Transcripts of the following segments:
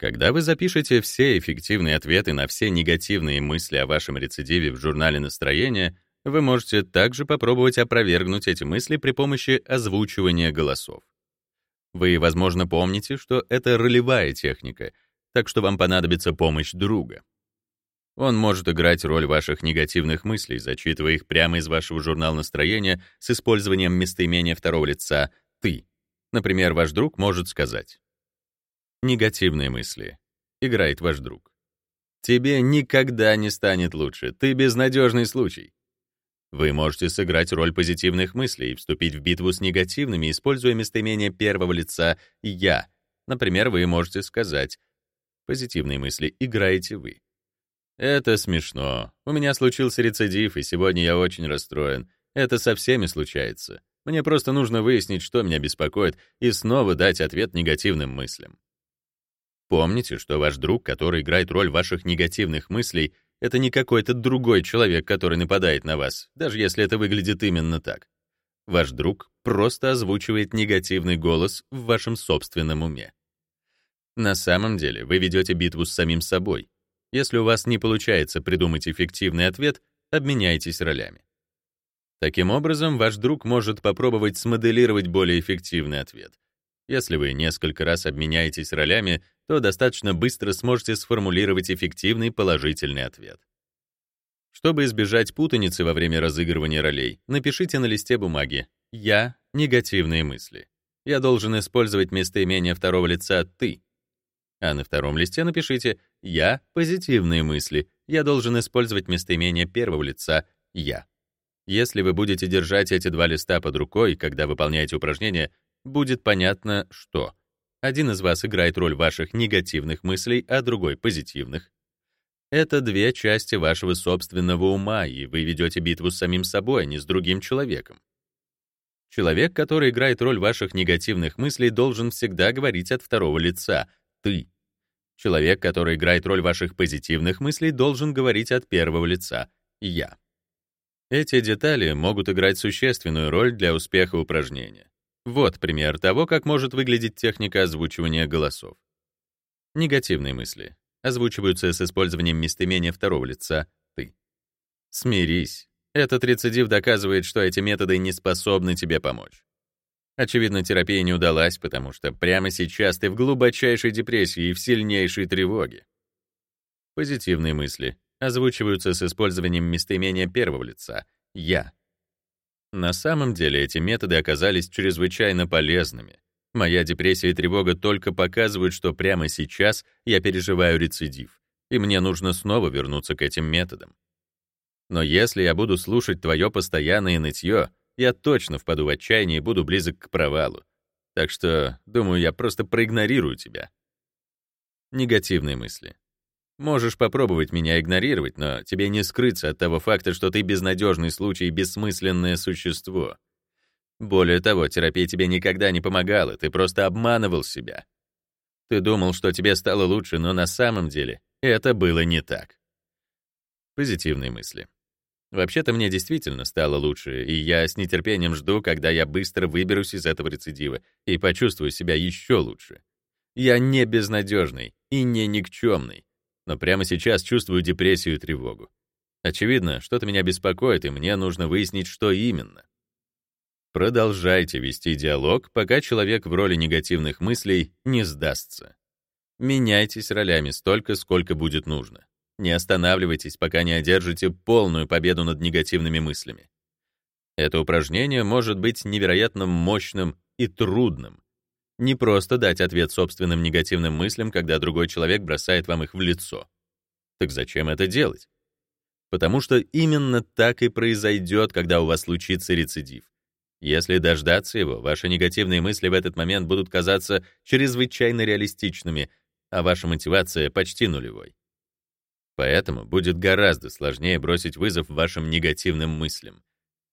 Когда вы запишете все эффективные ответы на все негативные мысли о вашем рецидиве в журнале настроения, вы можете также попробовать опровергнуть эти мысли при помощи озвучивания голосов. Вы, возможно, помните, что это ролевая техника, так что вам понадобится помощь друга. Он может играть роль ваших негативных мыслей, зачитывая их прямо из вашего журнала настроения с использованием местоимения второго лица «ты». Например, ваш друг может сказать «Негативные мысли», — играет ваш друг. «Тебе никогда не станет лучше, ты безнадежный случай». Вы можете сыграть роль позитивных мыслей и вступить в битву с негативными, используя местоимение первого лица «я». Например, вы можете сказать «Позитивные мысли играете вы». Это смешно. У меня случился рецидив, и сегодня я очень расстроен. Это со всеми случается. Мне просто нужно выяснить, что меня беспокоит, и снова дать ответ негативным мыслям. Помните, что ваш друг, который играет роль ваших негативных мыслей, это не какой-то другой человек, который нападает на вас, даже если это выглядит именно так. Ваш друг просто озвучивает негативный голос в вашем собственном уме. На самом деле вы ведете битву с самим собой, если у вас не получается придумать эффективный ответ, обменяйтесь ролями. Таким образом, ваш друг может попробовать смоделировать более эффективный ответ. Если вы несколько раз обменяетесь ролями, то достаточно быстро сможете сформулировать эффективный положительный ответ. Чтобы избежать путаницы во время разыгрывания ролей, напишите на листе бумаги «Я» — негативные мысли. Я должен использовать местоимение второго лица «ты», а на втором листе напишите «я» — позитивные мысли. Я должен использовать местоимение первого лица «я». Если вы будете держать эти два листа под рукой, когда выполняете упражнение, будет понятно, что один из вас играет роль ваших негативных мыслей, а другой — позитивных. Это две части вашего собственного ума, и вы ведете битву с самим собой, а не с другим человеком. Человек, который играет роль ваших негативных мыслей, должен всегда говорить от второго лица — «ты». Человек, который играет роль ваших позитивных мыслей, должен говорить от первого лица «я». Эти детали могут играть существенную роль для успеха упражнения. Вот пример того, как может выглядеть техника озвучивания голосов. Негативные мысли озвучиваются с использованием местоимения второго лица «ты». Смирись. Этот рецидив доказывает, что эти методы не способны тебе помочь. Очевидно, терапия не удалась, потому что прямо сейчас ты в глубочайшей депрессии и в сильнейшей тревоге. Позитивные мысли озвучиваются с использованием местоимения первого лица «я». На самом деле эти методы оказались чрезвычайно полезными. Моя депрессия и тревога только показывают, что прямо сейчас я переживаю рецидив, и мне нужно снова вернуться к этим методам. Но если я буду слушать твое постоянное нытье, я точно впаду в отчаяние и буду близок к провалу. Так что, думаю, я просто проигнорирую тебя. Негативные мысли. Можешь попробовать меня игнорировать, но тебе не скрыться от того факта, что ты безнадежный случай и бессмысленное существо. Более того, терапия тебе никогда не помогала, ты просто обманывал себя. Ты думал, что тебе стало лучше, но на самом деле это было не так. Позитивные мысли. Вообще-то мне действительно стало лучше, и я с нетерпением жду, когда я быстро выберусь из этого рецидива и почувствую себя еще лучше. Я не безнадежный и не никчемный, но прямо сейчас чувствую депрессию и тревогу. Очевидно, что-то меня беспокоит, и мне нужно выяснить, что именно. Продолжайте вести диалог, пока человек в роли негативных мыслей не сдастся. Меняйтесь ролями столько, сколько будет нужно. Не останавливайтесь, пока не одержите полную победу над негативными мыслями. Это упражнение может быть невероятно мощным и трудным. Не просто дать ответ собственным негативным мыслям, когда другой человек бросает вам их в лицо. Так зачем это делать? Потому что именно так и произойдет, когда у вас случится рецидив. Если дождаться его, ваши негативные мысли в этот момент будут казаться чрезвычайно реалистичными, а ваша мотивация почти нулевой. Поэтому будет гораздо сложнее бросить вызов вашим негативным мыслям.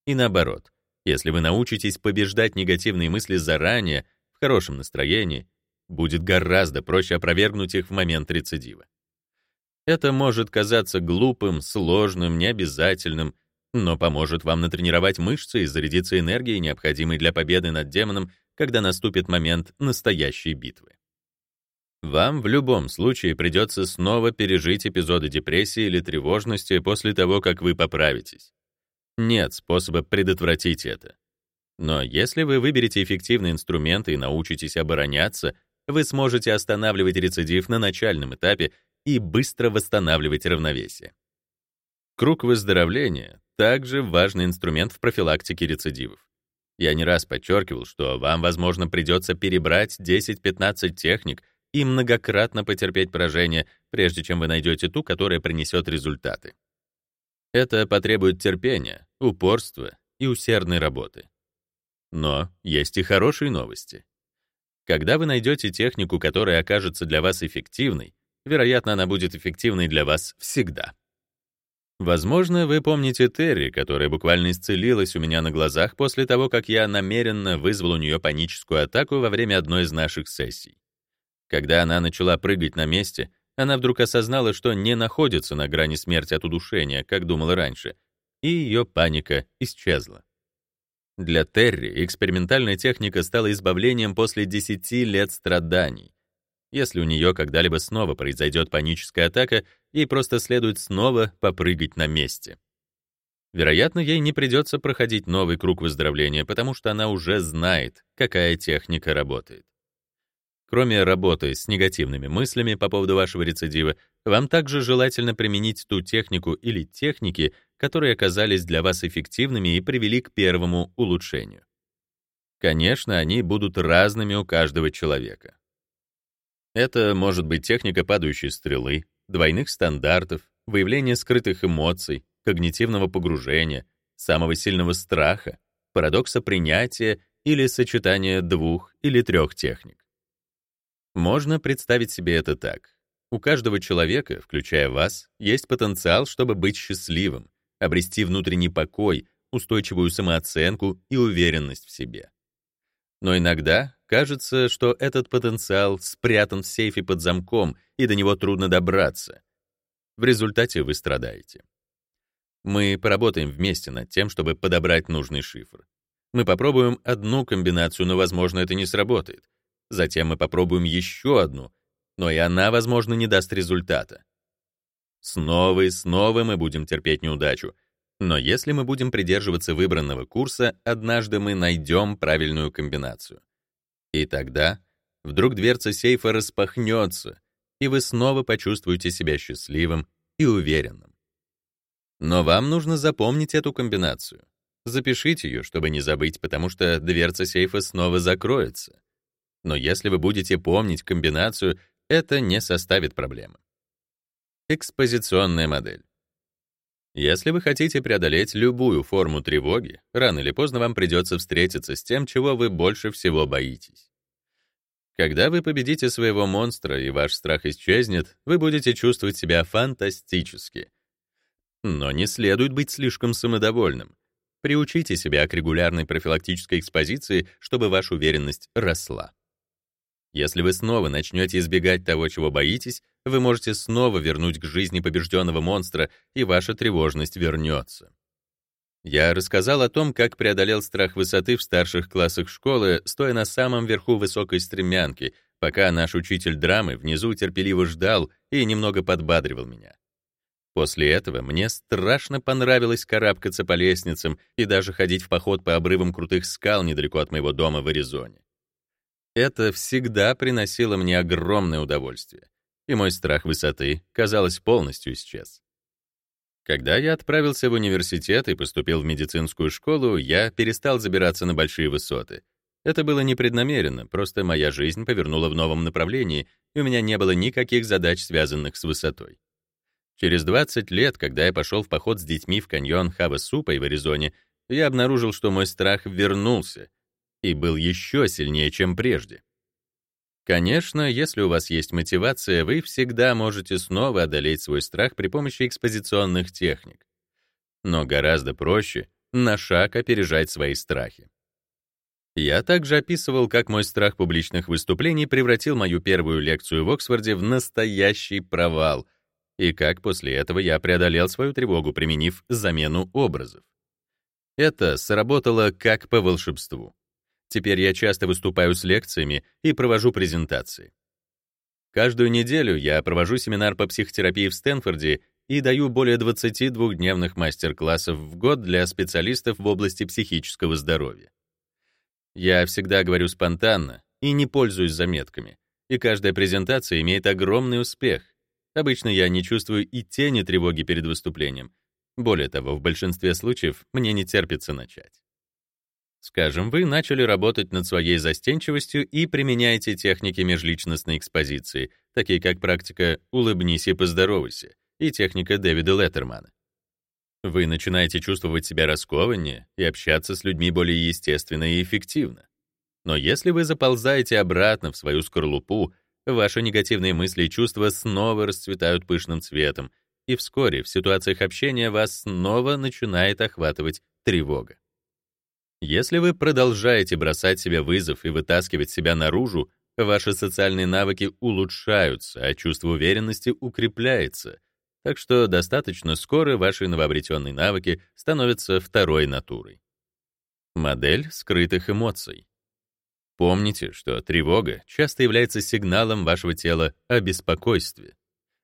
И наоборот, если вы научитесь побеждать негативные мысли заранее, в хорошем настроении, будет гораздо проще опровергнуть их в момент рецидива. Это может казаться глупым, сложным, необязательным, но поможет вам натренировать мышцы и зарядиться энергией, необходимой для победы над демоном, когда наступит момент настоящей битвы. Вам в любом случае придется снова пережить эпизоды депрессии или тревожности после того, как вы поправитесь. Нет способа предотвратить это. Но если вы выберете эффективные инструменты и научитесь обороняться, вы сможете останавливать рецидив на начальном этапе и быстро восстанавливать равновесие. Круг выздоровления — также важный инструмент в профилактике рецидивов. Я не раз подчеркивал, что вам, возможно, придется перебрать 10-15 техник и многократно потерпеть поражение, прежде чем вы найдете ту, которая принесет результаты. Это потребует терпения, упорства и усердной работы. Но есть и хорошие новости. Когда вы найдете технику, которая окажется для вас эффективной, вероятно, она будет эффективной для вас всегда. Возможно, вы помните Терри, которая буквально исцелилась у меня на глазах после того, как я намеренно вызвал у нее паническую атаку во время одной из наших сессий. Когда она начала прыгать на месте, она вдруг осознала, что не находится на грани смерти от удушения, как думала раньше, и ее паника исчезла. Для Терри экспериментальная техника стала избавлением после 10 лет страданий. Если у нее когда-либо снова произойдет паническая атака, ей просто следует снова попрыгать на месте. Вероятно, ей не придется проходить новый круг выздоровления, потому что она уже знает, какая техника работает. Кроме работы с негативными мыслями по поводу вашего рецидива, вам также желательно применить ту технику или техники, которые оказались для вас эффективными и привели к первому улучшению. Конечно, они будут разными у каждого человека. Это может быть техника падающей стрелы, двойных стандартов, выявление скрытых эмоций, когнитивного погружения, самого сильного страха, парадокса принятия или сочетание двух или трех техник. Можно представить себе это так. У каждого человека, включая вас, есть потенциал, чтобы быть счастливым, обрести внутренний покой, устойчивую самооценку и уверенность в себе. Но иногда кажется, что этот потенциал спрятан в сейфе под замком, и до него трудно добраться. В результате вы страдаете. Мы поработаем вместе над тем, чтобы подобрать нужный шифр. Мы попробуем одну комбинацию, но, возможно, это не сработает. Затем мы попробуем еще одну, но и она, возможно, не даст результата. Снова и снова мы будем терпеть неудачу. Но если мы будем придерживаться выбранного курса, однажды мы найдем правильную комбинацию. И тогда вдруг дверца сейфа распахнется, и вы снова почувствуете себя счастливым и уверенным. Но вам нужно запомнить эту комбинацию. Запишите ее, чтобы не забыть, потому что дверца сейфа снова закроется но если вы будете помнить комбинацию, это не составит проблемы. Экспозиционная модель. Если вы хотите преодолеть любую форму тревоги, рано или поздно вам придется встретиться с тем, чего вы больше всего боитесь. Когда вы победите своего монстра и ваш страх исчезнет, вы будете чувствовать себя фантастически. Но не следует быть слишком самодовольным. Приучите себя к регулярной профилактической экспозиции, чтобы ваша уверенность росла. Если вы снова начнете избегать того, чего боитесь, вы можете снова вернуть к жизни побежденного монстра, и ваша тревожность вернется. Я рассказал о том, как преодолел страх высоты в старших классах школы, стоя на самом верху высокой стремянки, пока наш учитель драмы внизу терпеливо ждал и немного подбадривал меня. После этого мне страшно понравилось карабкаться по лестницам и даже ходить в поход по обрывам крутых скал недалеко от моего дома в Аризоне. Это всегда приносило мне огромное удовольствие, и мой страх высоты, казалось, полностью исчез. Когда я отправился в университет и поступил в медицинскую школу, я перестал забираться на большие высоты. Это было непреднамеренно, просто моя жизнь повернула в новом направлении, и у меня не было никаких задач, связанных с высотой. Через 20 лет, когда я пошел в поход с детьми в каньон Хава-Супа в Аризоне, я обнаружил, что мой страх вернулся, и был еще сильнее, чем прежде. Конечно, если у вас есть мотивация, вы всегда можете снова одолеть свой страх при помощи экспозиционных техник. Но гораздо проще на шаг опережать свои страхи. Я также описывал, как мой страх публичных выступлений превратил мою первую лекцию в Оксфорде в настоящий провал, и как после этого я преодолел свою тревогу, применив замену образов. Это сработало как по волшебству. Теперь я часто выступаю с лекциями и провожу презентации. Каждую неделю я провожу семинар по психотерапии в Стэнфорде и даю более 22-дневных мастер-классов в год для специалистов в области психического здоровья. Я всегда говорю спонтанно и не пользуюсь заметками, и каждая презентация имеет огромный успех. Обычно я не чувствую и тени тревоги перед выступлением. Более того, в большинстве случаев мне не терпится начать. Скажем, вы начали работать над своей застенчивостью и применяете техники межличностной экспозиции, такие как практика «улыбнись и поздоровайся» и техника Дэвида Леттермана. Вы начинаете чувствовать себя раскованнее и общаться с людьми более естественно и эффективно. Но если вы заползаете обратно в свою скорлупу, ваши негативные мысли и чувства снова расцветают пышным цветом, и вскоре в ситуациях общения вас снова начинает охватывать тревога. Если вы продолжаете бросать себе вызов и вытаскивать себя наружу, ваши социальные навыки улучшаются, а чувство уверенности укрепляется. Так что достаточно скоро ваши новообретенные навыки становятся второй натурой. Модель скрытых эмоций. Помните, что тревога часто является сигналом вашего тела о беспокойстве.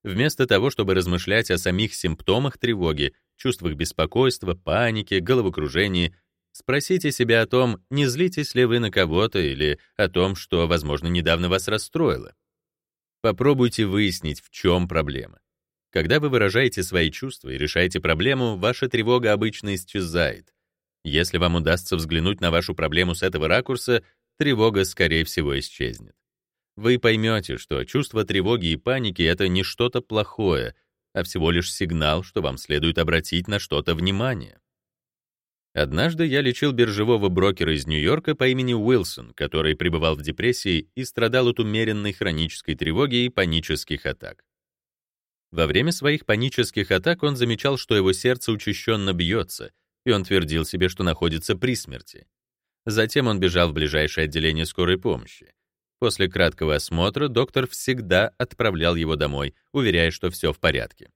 Вместо того, чтобы размышлять о самих симптомах тревоги, чувствах беспокойства, паники, головокружении, Спросите себя о том, не злитесь ли вы на кого-то или о том, что, возможно, недавно вас расстроило. Попробуйте выяснить, в чем проблема. Когда вы выражаете свои чувства и решаете проблему, ваша тревога обычно исчезает. Если вам удастся взглянуть на вашу проблему с этого ракурса, тревога, скорее всего, исчезнет. Вы поймете, что чувство тревоги и паники — это не что-то плохое, а всего лишь сигнал, что вам следует обратить на что-то внимание. Однажды я лечил биржевого брокера из Нью-Йорка по имени Уилсон, который пребывал в депрессии и страдал от умеренной хронической тревоги и панических атак. Во время своих панических атак он замечал, что его сердце учащенно бьется, и он твердил себе, что находится при смерти. Затем он бежал в ближайшее отделение скорой помощи. После краткого осмотра доктор всегда отправлял его домой, уверяя, что все в порядке.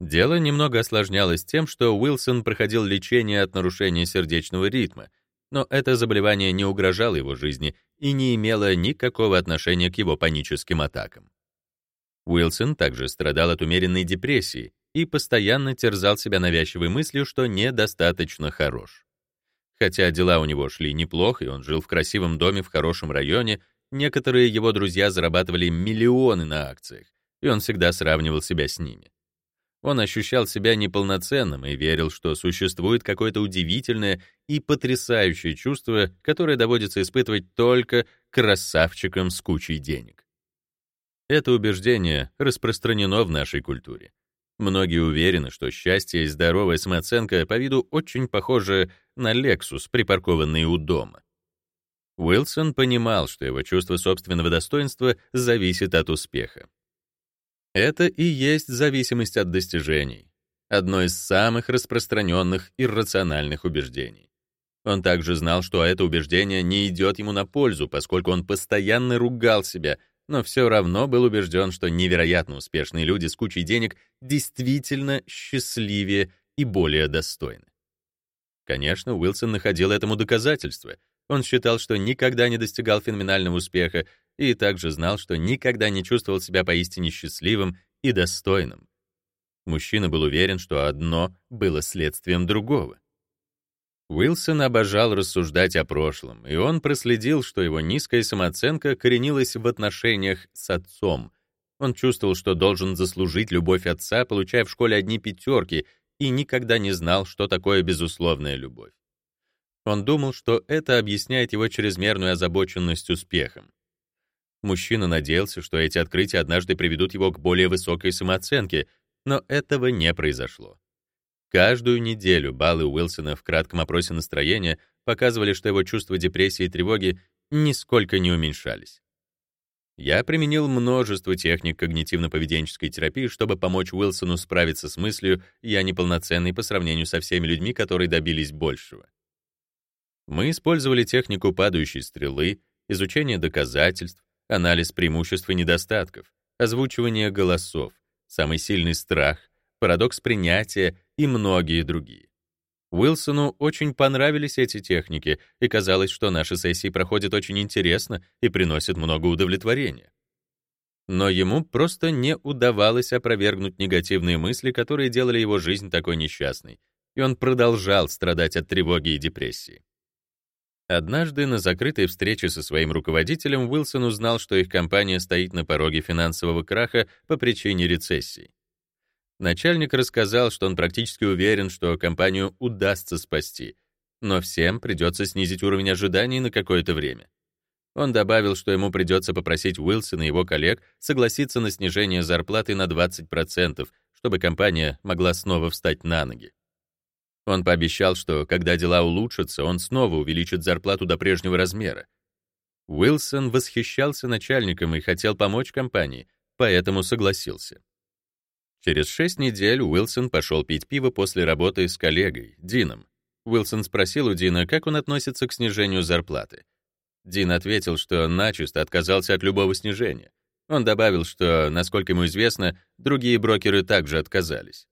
Дело немного осложнялось тем, что Уилсон проходил лечение от нарушения сердечного ритма, но это заболевание не угрожало его жизни и не имело никакого отношения к его паническим атакам. Уилсон также страдал от умеренной депрессии и постоянно терзал себя навязчивой мыслью, что недостаточно хорош. Хотя дела у него шли неплохо, и он жил в красивом доме в хорошем районе, некоторые его друзья зарабатывали миллионы на акциях, и он всегда сравнивал себя с ними. Он ощущал себя неполноценным и верил, что существует какое-то удивительное и потрясающее чувство, которое доводится испытывать только красавчикам с кучей денег. Это убеждение распространено в нашей культуре. Многие уверены, что счастье и здоровая самооценка по виду очень похожи на Lexus, припаркованный у дома. Уилсон понимал, что его чувство собственного достоинства зависит от успеха. Это и есть зависимость от достижений, одно из самых распространенных иррациональных убеждений. Он также знал, что это убеждение не идет ему на пользу, поскольку он постоянно ругал себя, но все равно был убежден, что невероятно успешные люди с кучей денег действительно счастливее и более достойны. Конечно, Уилсон находил этому доказательства. Он считал, что никогда не достигал феноменального успеха и также знал, что никогда не чувствовал себя поистине счастливым и достойным. Мужчина был уверен, что одно было следствием другого. Уилсон обожал рассуждать о прошлом, и он проследил, что его низкая самооценка коренилась в отношениях с отцом. Он чувствовал, что должен заслужить любовь отца, получая в школе одни пятерки, и никогда не знал, что такое безусловная любовь. Он думал, что это объясняет его чрезмерную озабоченность успехом. Мужчина надеялся, что эти открытия однажды приведут его к более высокой самооценке, но этого не произошло. Каждую неделю баллы Уилсона в кратком опросе настроения показывали, что его чувства депрессии и тревоги нисколько не уменьшались. Я применил множество техник когнитивно-поведенческой терапии, чтобы помочь Уилсону справиться с мыслью «я неполноценный по сравнению со всеми людьми, которые добились большего». Мы использовали технику падающей стрелы, изучение доказательств, анализ преимуществ и недостатков, озвучивание голосов, самый сильный страх, парадокс принятия и многие другие. Уилсону очень понравились эти техники, и казалось, что наши сессии проходят очень интересно и приносят много удовлетворения. Но ему просто не удавалось опровергнуть негативные мысли, которые делали его жизнь такой несчастной, и он продолжал страдать от тревоги и депрессии. Однажды на закрытой встрече со своим руководителем Уилсон узнал, что их компания стоит на пороге финансового краха по причине рецессии. Начальник рассказал, что он практически уверен, что компанию удастся спасти, но всем придется снизить уровень ожиданий на какое-то время. Он добавил, что ему придется попросить Уилсона и его коллег согласиться на снижение зарплаты на 20%, чтобы компания могла снова встать на ноги. Он пообещал, что когда дела улучшатся, он снова увеличит зарплату до прежнего размера. Уилсон восхищался начальником и хотел помочь компании, поэтому согласился. Через шесть недель Уилсон пошел пить пиво после работы с коллегой, Дином. Уилсон спросил у Дина, как он относится к снижению зарплаты. Дин ответил, что начисто отказался от любого снижения. Он добавил, что, насколько ему известно, другие брокеры также отказались.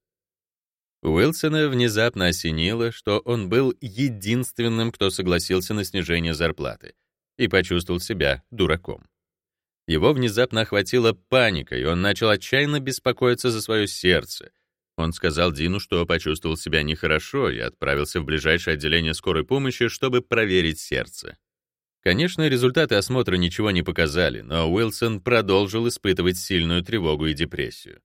Уилсона внезапно осенило, что он был единственным, кто согласился на снижение зарплаты, и почувствовал себя дураком. Его внезапно охватила паника, и он начал отчаянно беспокоиться за свое сердце. Он сказал Дину, что почувствовал себя нехорошо, и отправился в ближайшее отделение скорой помощи, чтобы проверить сердце. Конечно, результаты осмотра ничего не показали, но Уилсон продолжил испытывать сильную тревогу и депрессию.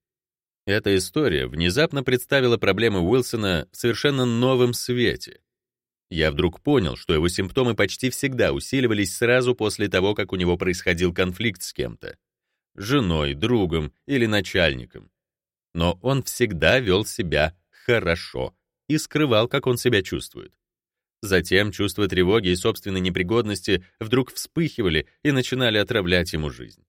Эта история внезапно представила проблемы Уилсона в совершенно новом свете. Я вдруг понял, что его симптомы почти всегда усиливались сразу после того, как у него происходил конфликт с кем-то — женой, другом или начальником. Но он всегда вел себя хорошо и скрывал, как он себя чувствует. Затем чувство тревоги и собственной непригодности вдруг вспыхивали и начинали отравлять ему жизнь.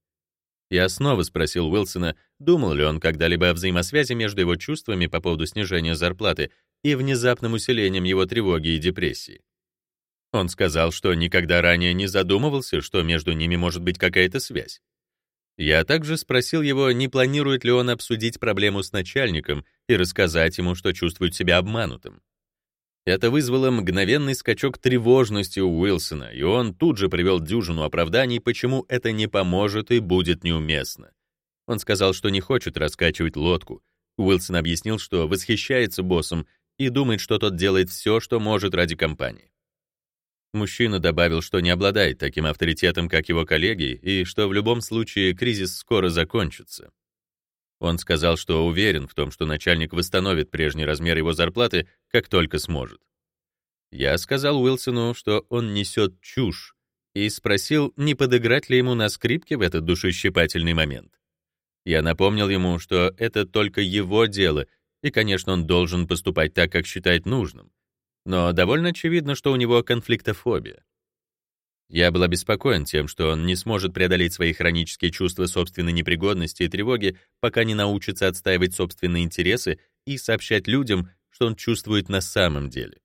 Я снова спросил Уилсона, думал ли он когда-либо о взаимосвязи между его чувствами по поводу снижения зарплаты и внезапным усилением его тревоги и депрессии. Он сказал, что никогда ранее не задумывался, что между ними может быть какая-то связь. Я также спросил его, не планирует ли он обсудить проблему с начальником и рассказать ему, что чувствует себя обманутым. Это вызвало мгновенный скачок тревожности у Уилсона, и он тут же привел дюжину оправданий, почему это не поможет и будет неуместно. Он сказал, что не хочет раскачивать лодку. Уилсон объяснил, что восхищается боссом и думает, что тот делает все, что может ради компании. Мужчина добавил, что не обладает таким авторитетом, как его коллеги, и что в любом случае кризис скоро закончится. Он сказал, что уверен в том, что начальник восстановит прежний размер его зарплаты, как только сможет. Я сказал Уилсону, что он несет чушь, и спросил, не подыграть ли ему на скрипке в этот душещипательный момент. Я напомнил ему, что это только его дело, и, конечно, он должен поступать так, как считает нужным. Но довольно очевидно, что у него конфликтофобия. Я был обеспокоен тем, что он не сможет преодолеть свои хронические чувства собственной непригодности и тревоги, пока не научится отстаивать собственные интересы и сообщать людям, что он чувствует на самом деле.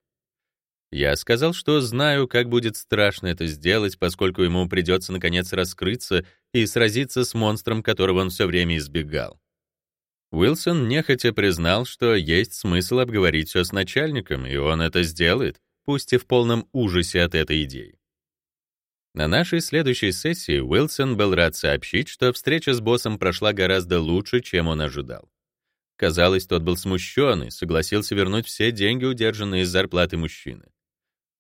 Я сказал, что знаю, как будет страшно это сделать, поскольку ему придется наконец раскрыться и сразиться с монстром, которого он все время избегал. Уилсон нехотя признал, что есть смысл обговорить все с начальником, и он это сделает, пусть и в полном ужасе от этой идеи. На нашей следующей сессии Уилсон был рад сообщить, что встреча с боссом прошла гораздо лучше, чем он ожидал. Казалось, тот был смущен и согласился вернуть все деньги, удержанные из зарплаты мужчины.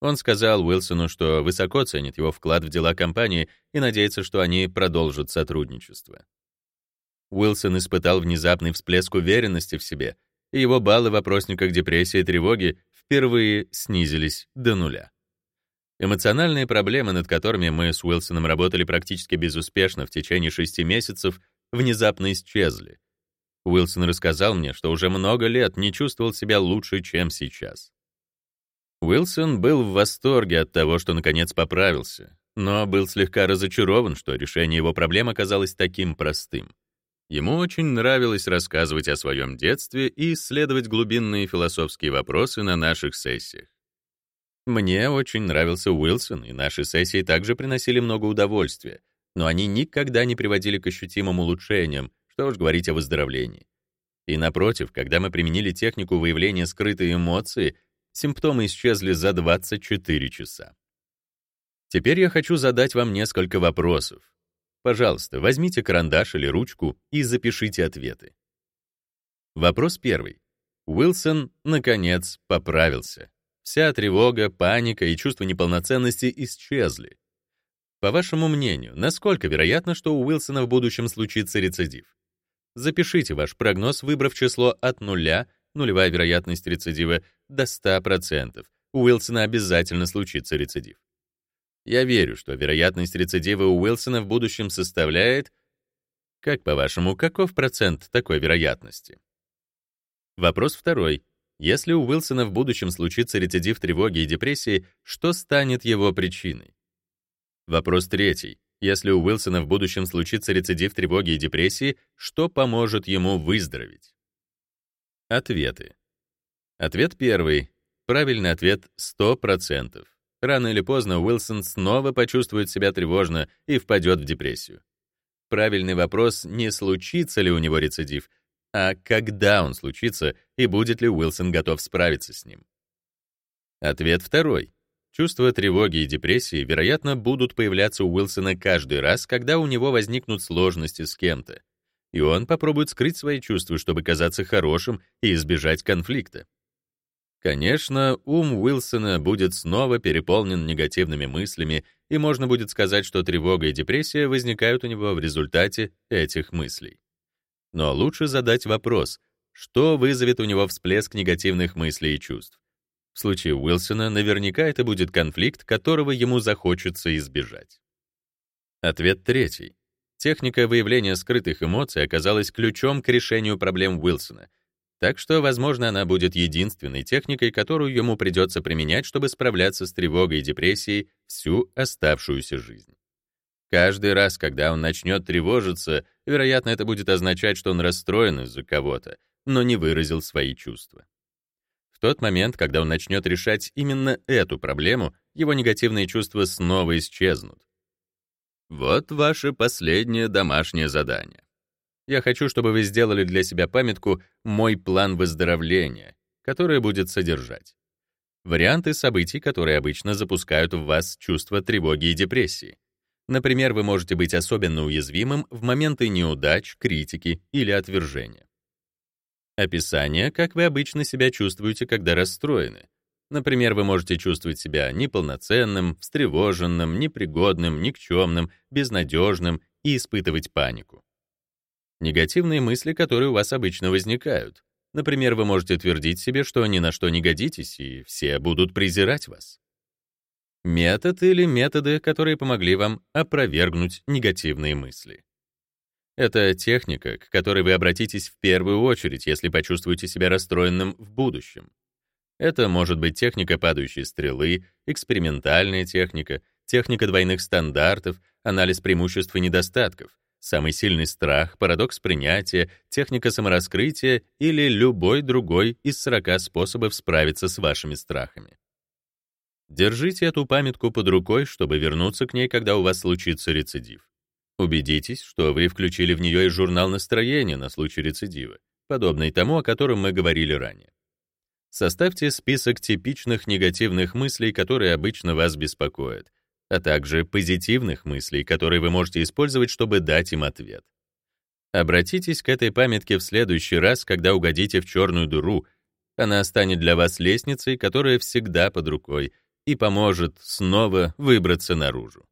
Он сказал Уилсону, что высоко ценит его вклад в дела компании и надеется, что они продолжат сотрудничество. Уилсон испытал внезапный всплеск уверенности в себе, и его баллы в опросниках депрессии и тревоги впервые снизились до нуля. Эмоциональные проблемы, над которыми мы с Уилсоном работали практически безуспешно в течение шести месяцев, внезапно исчезли. Уилсон рассказал мне, что уже много лет не чувствовал себя лучше, чем сейчас. Уилсон был в восторге от того, что наконец поправился, но был слегка разочарован, что решение его проблем оказалось таким простым. Ему очень нравилось рассказывать о своем детстве и исследовать глубинные философские вопросы на наших сессиях. Мне очень нравился Уилсон, и наши сессии также приносили много удовольствия, но они никогда не приводили к ощутимым улучшениям, что уж говорить о выздоровлении. И напротив, когда мы применили технику выявления скрытой эмоции, симптомы исчезли за 24 часа. Теперь я хочу задать вам несколько вопросов. Пожалуйста, возьмите карандаш или ручку и запишите ответы. Вопрос первый. Уилсон, наконец, поправился. Вся тревога, паника и чувство неполноценности исчезли. По вашему мнению, насколько вероятно, что у Уилсона в будущем случится рецидив? Запишите ваш прогноз, выбрав число от нуля, нулевая вероятность рецидива, до 100%. У Уилсона обязательно случится рецидив. Я верю, что вероятность рецидива у Уилсона в будущем составляет... Как, по-вашему, каков процент такой вероятности? Вопрос второй. Если у Уилсона в будущем случится рецидив тревоги и депрессии, что станет его причиной? Вопрос третий. Если у Уилсона в будущем случится рецидив тревоги и депрессии, что поможет ему выздороветь? Ответы. Ответ первый. Правильный ответ 100%. Рано или поздно Уилсон снова почувствует себя тревожно и впадет в депрессию. Правильный вопрос, не случится ли у него рецидив, а когда он случится и будет ли Уилсон готов справиться с ним. Ответ второй. Чувства тревоги и депрессии, вероятно, будут появляться у Уилсона каждый раз, когда у него возникнут сложности с кем-то, и он попробует скрыть свои чувства, чтобы казаться хорошим и избежать конфликта. Конечно, ум Уилсона будет снова переполнен негативными мыслями, и можно будет сказать, что тревога и депрессия возникают у него в результате этих мыслей. Но лучше задать вопрос, что вызовет у него всплеск негативных мыслей и чувств. В случае Уилсона наверняка это будет конфликт, которого ему захочется избежать. Ответ третий. Техника выявления скрытых эмоций оказалась ключом к решению проблем Уилсона, так что, возможно, она будет единственной техникой, которую ему придется применять, чтобы справляться с тревогой и депрессией всю оставшуюся жизнь. Каждый раз, когда он начнет тревожиться, вероятно, это будет означать, что он расстроен из-за кого-то, но не выразил свои чувства. В тот момент, когда он начнет решать именно эту проблему, его негативные чувства снова исчезнут. Вот ваше последнее домашнее задание. Я хочу, чтобы вы сделали для себя памятку «Мой план выздоровления», которая будет содержать варианты событий, которые обычно запускают в вас чувство тревоги и депрессии. Например, вы можете быть особенно уязвимым в моменты неудач, критики или отвержения. Описание, как вы обычно себя чувствуете, когда расстроены. Например, вы можете чувствовать себя неполноценным, встревоженным, непригодным, никчемным, безнадежным и испытывать панику. Негативные мысли, которые у вас обычно возникают. Например, вы можете твердить себе, что ни на что не годитесь, и все будут презирать вас. Метод или методы, которые помогли вам опровергнуть негативные мысли. Это техника, к которой вы обратитесь в первую очередь, если почувствуете себя расстроенным в будущем. Это может быть техника падающей стрелы, экспериментальная техника, техника двойных стандартов, анализ преимуществ и недостатков, самый сильный страх, парадокс принятия, техника самораскрытия или любой другой из 40 способов справиться с вашими страхами. Держите эту памятку под рукой, чтобы вернуться к ней, когда у вас случится рецидив. Убедитесь, что вы включили в нее и журнал настроения на случай рецидива, подобный тому, о котором мы говорили ранее. Составьте список типичных негативных мыслей, которые обычно вас беспокоят, а также позитивных мыслей, которые вы можете использовать, чтобы дать им ответ. Обратитесь к этой памятке в следующий раз, когда угодите в черную дыру. Она станет для вас лестницей, которая всегда под рукой, и поможет снова выбраться наружу.